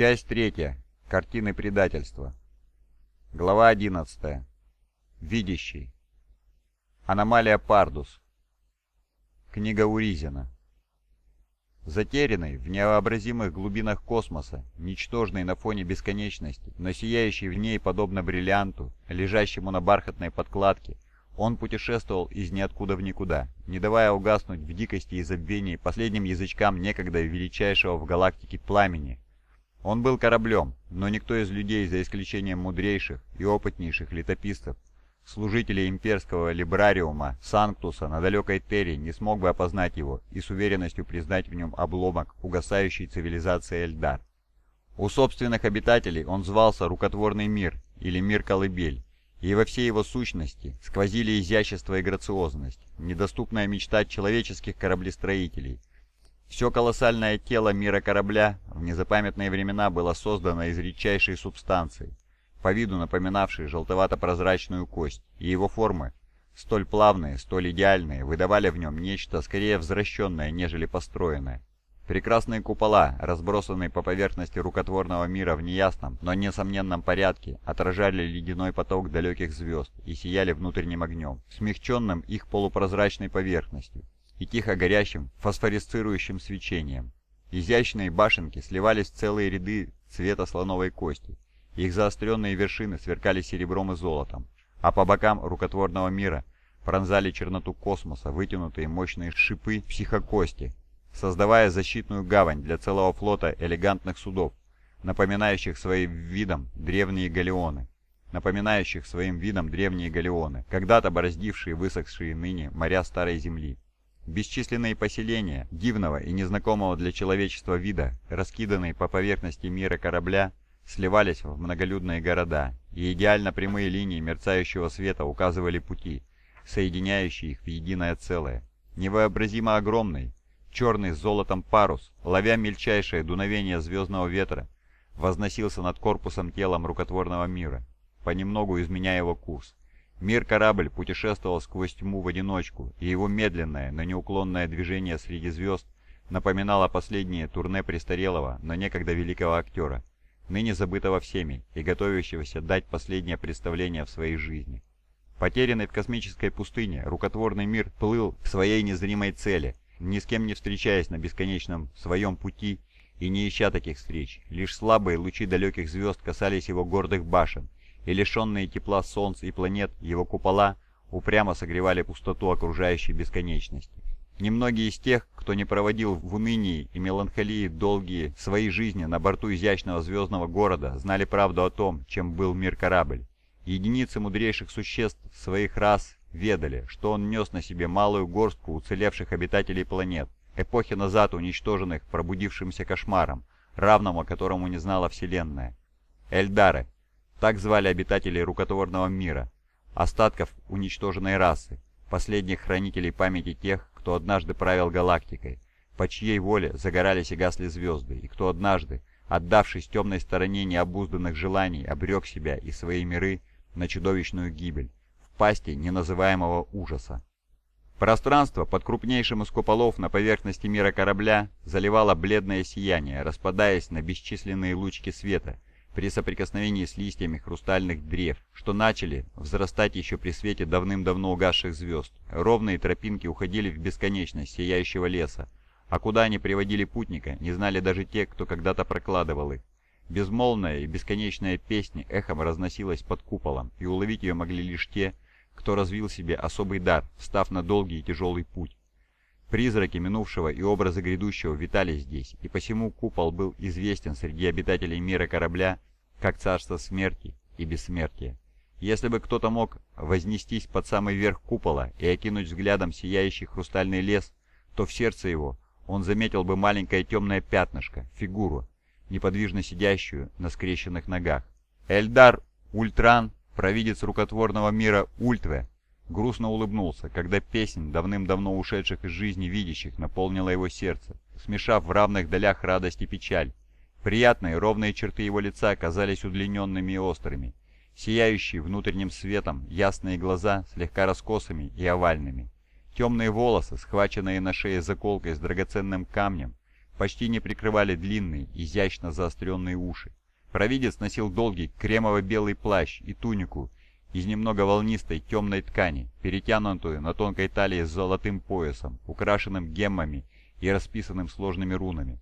Часть третья. Картины предательства. Глава 11. Видящий. Аномалия Пардус. Книга Уризина. Затерянный в невообразимых глубинах космоса, ничтожный на фоне бесконечности, но сияющий в ней подобно бриллианту, лежащему на бархатной подкладке, он путешествовал из ниоткуда в никуда, не давая угаснуть в дикости и забвении последним язычкам некогда величайшего в галактике пламени. Он был кораблем, но никто из людей, за исключением мудрейших и опытнейших летописцев, служителей имперского либрариума Санктуса на далекой Терре не смог бы опознать его и с уверенностью признать в нем обломок угасающей цивилизации Эльдар. У собственных обитателей он звался Рукотворный мир или Мир-колыбель, и во всей его сущности сквозили изящество и грациозность, недоступная мечта человеческих кораблестроителей. Все колоссальное тело мира корабля в незапамятные времена было создано из редчайшей субстанции, по виду напоминавшей желтовато-прозрачную кость, и его формы, столь плавные, столь идеальные, выдавали в нем нечто скорее возвращенное, нежели построенное. Прекрасные купола, разбросанные по поверхности рукотворного мира в неясном, но несомненном порядке, отражали ледяной поток далеких звезд и сияли внутренним огнем, смягченным их полупрозрачной поверхностью и тихо горящим фосфорисцирующим свечением. Изящные башенки сливались в целые ряды цвета слоновой кости, их заостренные вершины сверкали серебром и золотом, а по бокам рукотворного мира пронзали черноту космоса вытянутые мощные шипы психокости, создавая защитную гавань для целого флота элегантных судов, напоминающих своим видом древние галеоны, напоминающих своим видом древние галеоны, когда-то бороздившие высохшие ныне моря Старой Земли. Бесчисленные поселения дивного и незнакомого для человечества вида, раскиданные по поверхности мира корабля, сливались в многолюдные города, и идеально прямые линии мерцающего света указывали пути, соединяющие их в единое целое. Невообразимо огромный, Черный с золотом парус, ловя мельчайшее дуновение звездного ветра, возносился над корпусом телом рукотворного мира, понемногу изменяя его курс. Мир-корабль путешествовал сквозь тьму в одиночку, и его медленное, но неуклонное движение среди звезд напоминало последнее турне престарелого, но некогда великого актера, ныне забытого всеми и готовящегося дать последнее представление в своей жизни. Потерянный в космической пустыне, рукотворный мир плыл к своей незримой цели, ни с кем не встречаясь на бесконечном своем пути и не ища таких встреч. Лишь слабые лучи далеких звезд касались его гордых башен, и лишенные тепла солнц и планет его купола упрямо согревали пустоту окружающей бесконечности. Немногие из тех, кто не проводил в унынии и меланхолии долгие свои жизни на борту изящного звездного города, знали правду о том, чем был мир-корабль. Единицы мудрейших существ своих рас ведали, что он нес на себе малую горстку уцелевших обитателей планет, эпохи назад уничтоженных пробудившимся кошмаром, равному которому не знала Вселенная. Эльдары, так звали обитателей рукотворного мира, остатков уничтоженной расы, последних хранителей памяти тех, кто однажды правил галактикой, по чьей воле загорались и гасли звезды, и кто однажды, отдавшись темной стороне необузданных желаний, обрек себя и свои миры на чудовищную гибель пасти неназываемого ужаса. Пространство под крупнейшим из куполов на поверхности мира корабля заливало бледное сияние, распадаясь на бесчисленные лучки света при соприкосновении с листьями хрустальных древ, что начали взрастать еще при свете давным-давно угасших звезд. Ровные тропинки уходили в бесконечность сияющего леса, а куда они приводили путника, не знали даже те, кто когда-то прокладывал их. Безмолвная и бесконечная песня эхом разносилась под куполом, и уловить ее могли лишь те, кто развил себе особый дар, встав на долгий и тяжелый путь. Призраки минувшего и образы грядущего витали здесь, и посему купол был известен среди обитателей мира корабля как царство смерти и бессмертия. Если бы кто-то мог вознестись под самый верх купола и окинуть взглядом сияющий хрустальный лес, то в сердце его он заметил бы маленькое темное пятнышко, фигуру, неподвижно сидящую на скрещенных ногах. Эльдар Ультран Провидец рукотворного мира Ультве грустно улыбнулся, когда песнь давным-давно ушедших из жизни видящих наполнила его сердце, смешав в равных долях радость и печаль. Приятные ровные черты его лица казались удлиненными и острыми, сияющие внутренним светом ясные глаза слегка раскосыми и овальными. Темные волосы, схваченные на шее заколкой с драгоценным камнем, почти не прикрывали длинные, изящно заостренные уши. Провидец носил долгий кремово-белый плащ и тунику из немного волнистой темной ткани, перетянутую на тонкой талии с золотым поясом, украшенным геммами и расписанным сложными рунами.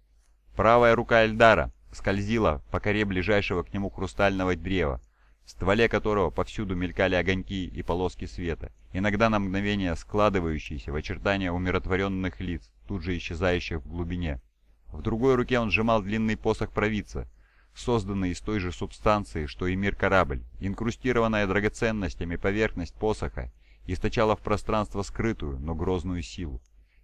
Правая рука Эльдара скользила по коре ближайшего к нему хрустального древа, в стволе которого повсюду мелькали огоньки и полоски света, иногда на мгновение складывающиеся в очертания умиротворенных лиц, тут же исчезающих в глубине. В другой руке он сжимал длинный посох провидца, созданный из той же субстанции, что и мир-корабль. Инкрустированная драгоценностями поверхность посоха источала в пространство скрытую, но грозную силу.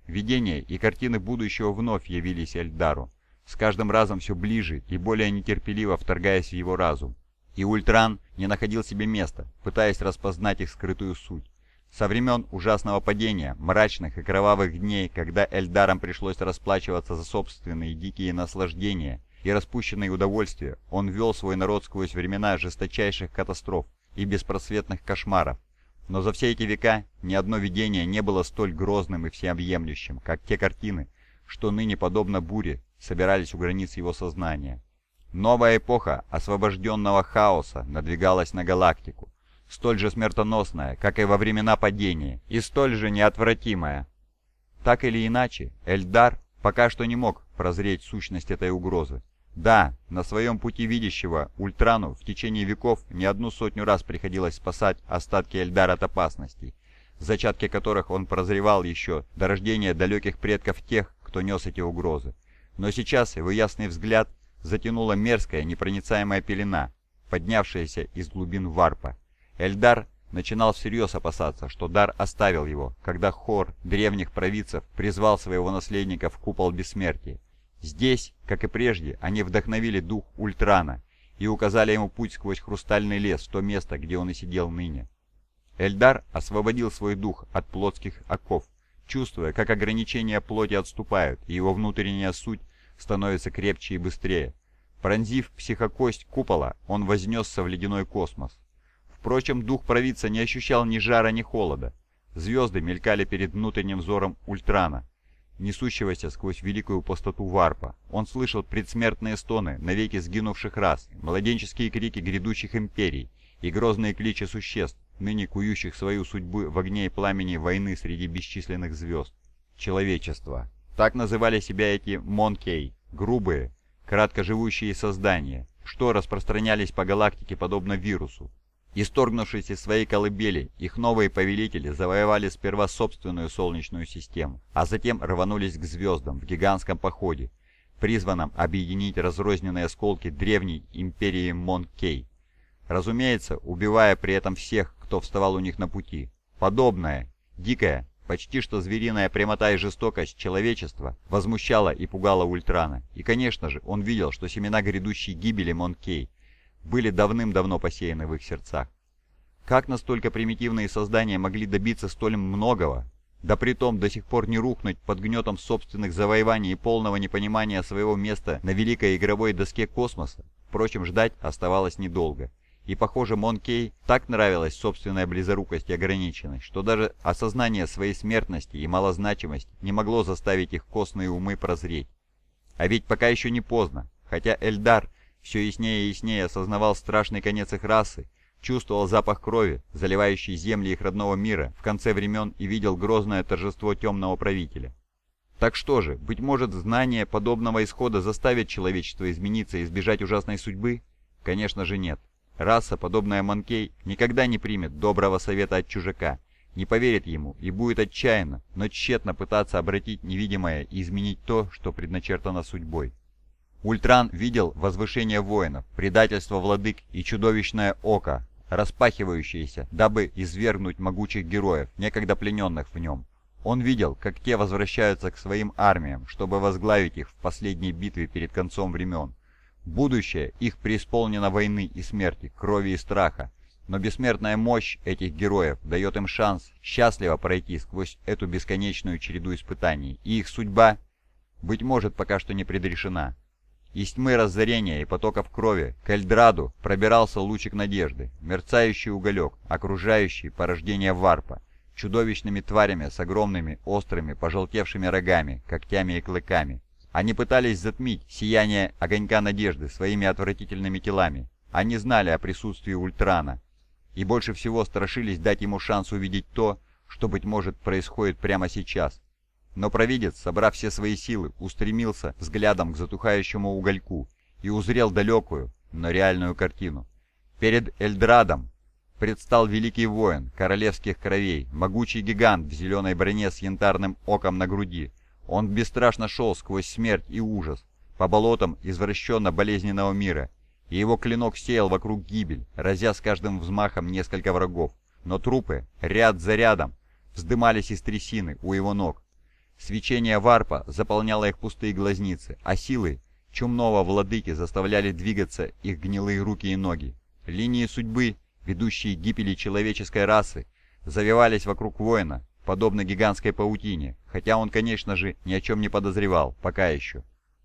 Видения и картины будущего вновь явились Эльдару, с каждым разом все ближе и более нетерпеливо вторгаясь в его разум. И Ультран не находил себе места, пытаясь распознать их скрытую суть. Со времен ужасного падения, мрачных и кровавых дней, когда Эльдарам пришлось расплачиваться за собственные дикие наслаждения и распущенные удовольствия, он вел свой народ сквозь времена жесточайших катастроф и беспросветных кошмаров. Но за все эти века ни одно видение не было столь грозным и всеобъемлющим, как те картины, что ныне, подобно буре, собирались у границ его сознания. Новая эпоха освобожденного хаоса надвигалась на галактику, столь же смертоносная, как и во времена падения, и столь же неотвратимая. Так или иначе, Эльдар пока что не мог прозреть сущность этой угрозы. Да, на своем пути видящего Ультрану в течение веков не одну сотню раз приходилось спасать остатки Эльдара от опасностей, зачатки которых он прозревал еще до рождения далеких предков тех, кто нес эти угрозы. Но сейчас его ясный взгляд затянула мерзкая непроницаемая пелена, поднявшаяся из глубин варпа. Эльдар начинал всерьез опасаться, что дар оставил его, когда хор древних провидцев призвал своего наследника в купол бессмертия. Здесь, как и прежде, они вдохновили дух Ультрана и указали ему путь сквозь хрустальный лес в то место, где он и сидел ныне. Эльдар освободил свой дух от плотских оков, чувствуя, как ограничения плоти отступают, и его внутренняя суть становится крепче и быстрее. Пронзив психокость купола, он вознесся в ледяной космос. Впрочем, дух провидца не ощущал ни жара, ни холода. Звезды мелькали перед внутренним взором Ультрана, несущегося сквозь великую пустоту варпа. Он слышал предсмертные стоны навеки сгинувших рас, младенческие крики грядущих империй и грозные кличи существ, ныне кующих свою судьбу в огне и пламени войны среди бесчисленных звезд. Человечество. Так называли себя эти Монкей, грубые, краткоживущие создания, что распространялись по галактике подобно вирусу, Исторгнувшись из своей колыбели, их новые повелители завоевали сперва собственную Солнечную систему, а затем рванулись к звездам в гигантском походе, призванном объединить разрозненные осколки древней империи Монкей. Разумеется, убивая при этом всех, кто вставал у них на пути. Подобная, дикая, почти что звериная прямота и жестокость человечества возмущала и пугала Ультрана. И, конечно же, он видел, что семена грядущей гибели Монкей были давным-давно посеяны в их сердцах. Как настолько примитивные создания могли добиться столь многого, да притом до сих пор не рухнуть под гнетом собственных завоеваний и полного непонимания своего места на великой игровой доске космоса, впрочем, ждать оставалось недолго. И, похоже, Монкей так нравилась собственная близорукость и ограниченность, что даже осознание своей смертности и малозначимости не могло заставить их костные умы прозреть. А ведь пока еще не поздно, хотя Эльдар все яснее и яснее осознавал страшный конец их расы, чувствовал запах крови, заливающий земли их родного мира в конце времен и видел грозное торжество темного правителя. Так что же, быть может, знание подобного исхода заставит человечество измениться и избежать ужасной судьбы? Конечно же нет. Раса, подобная Манкей, никогда не примет доброго совета от чужака, не поверит ему и будет отчаянно, но тщетно пытаться обратить невидимое и изменить то, что предначертано судьбой. Ультран видел возвышение воинов, предательство владык и чудовищное око, распахивающееся, дабы извергнуть могучих героев, некогда плененных в нем. Он видел, как те возвращаются к своим армиям, чтобы возглавить их в последней битве перед концом времен. Будущее их преисполнено войны и смерти, крови и страха, но бессмертная мощь этих героев дает им шанс счастливо пройти сквозь эту бесконечную череду испытаний, и их судьба, быть может, пока что не предрешена. Из тьмы разорения и потоков крови к Эльдраду пробирался лучик надежды, мерцающий уголек, окружающий порождение варпа, чудовищными тварями с огромными, острыми, пожелтевшими рогами, когтями и клыками, Они пытались затмить сияние огонька надежды своими отвратительными телами. Они знали о присутствии Ультрана. И больше всего страшились дать ему шанс увидеть то, что, быть может, происходит прямо сейчас. Но провидец, собрав все свои силы, устремился взглядом к затухающему угольку и узрел далекую, но реальную картину. Перед Эльдрадом предстал великий воин королевских кровей, могучий гигант в зеленой броне с янтарным оком на груди. Он бесстрашно шел сквозь смерть и ужас, по болотам извращенно-болезненного мира, и его клинок сеял вокруг гибель, разя с каждым взмахом несколько врагов. Но трупы, ряд за рядом, вздымались из трясины у его ног. Свечение варпа заполняло их пустые глазницы, а силы чумного владыки заставляли двигаться их гнилые руки и ноги. Линии судьбы, ведущие к гибели человеческой расы, завивались вокруг воина, подобно гигантской паутине, хотя он, конечно же, ни о чем не подозревал, пока еще.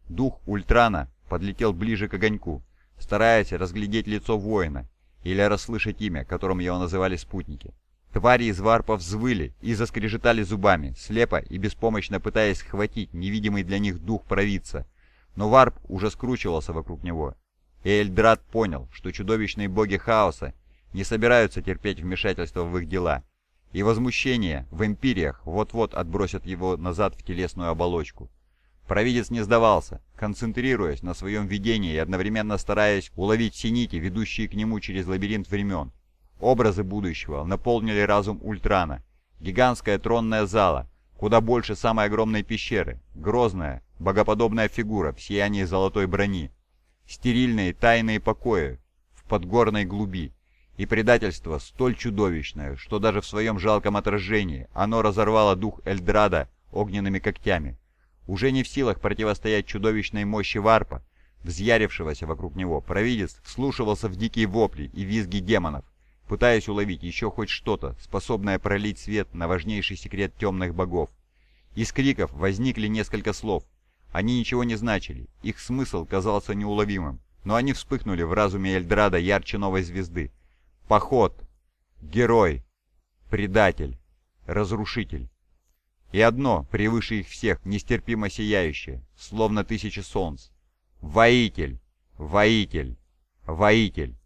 Дух Ультрана подлетел ближе к огоньку, стараясь разглядеть лицо воина или расслышать имя, которым его называли спутники. Твари из варпа взвыли и заскрежетали зубами, слепо и беспомощно пытаясь схватить невидимый для них дух провидца. Но варп уже скручивался вокруг него. И Эльдрат понял, что чудовищные боги хаоса не собираются терпеть вмешательство в их дела, и возмущение в империях вот-вот отбросят его назад в телесную оболочку. Провидец не сдавался, концентрируясь на своем видении и одновременно стараясь уловить все нити, ведущие к нему через лабиринт времен. Образы будущего наполнили разум Ультрана. Гигантская тронная зала, куда больше самой огромной пещеры, грозная, богоподобная фигура в сиянии золотой брони, стерильные тайные покои в подгорной глуби, и предательство столь чудовищное, что даже в своем жалком отражении оно разорвало дух Эльдрада огненными когтями. Уже не в силах противостоять чудовищной мощи варпа, взъярившегося вокруг него, провидец вслушивался в дикие вопли и визги демонов, пытаясь уловить еще хоть что-то, способное пролить свет на важнейший секрет темных богов. Из криков возникли несколько слов. Они ничего не значили, их смысл казался неуловимым, но они вспыхнули в разуме Эльдрада ярче новой звезды, Поход. Герой. Предатель. Разрушитель. И одно, превыше их всех, нестерпимо сияющее, словно тысячи солнц. Воитель. Воитель. Воитель.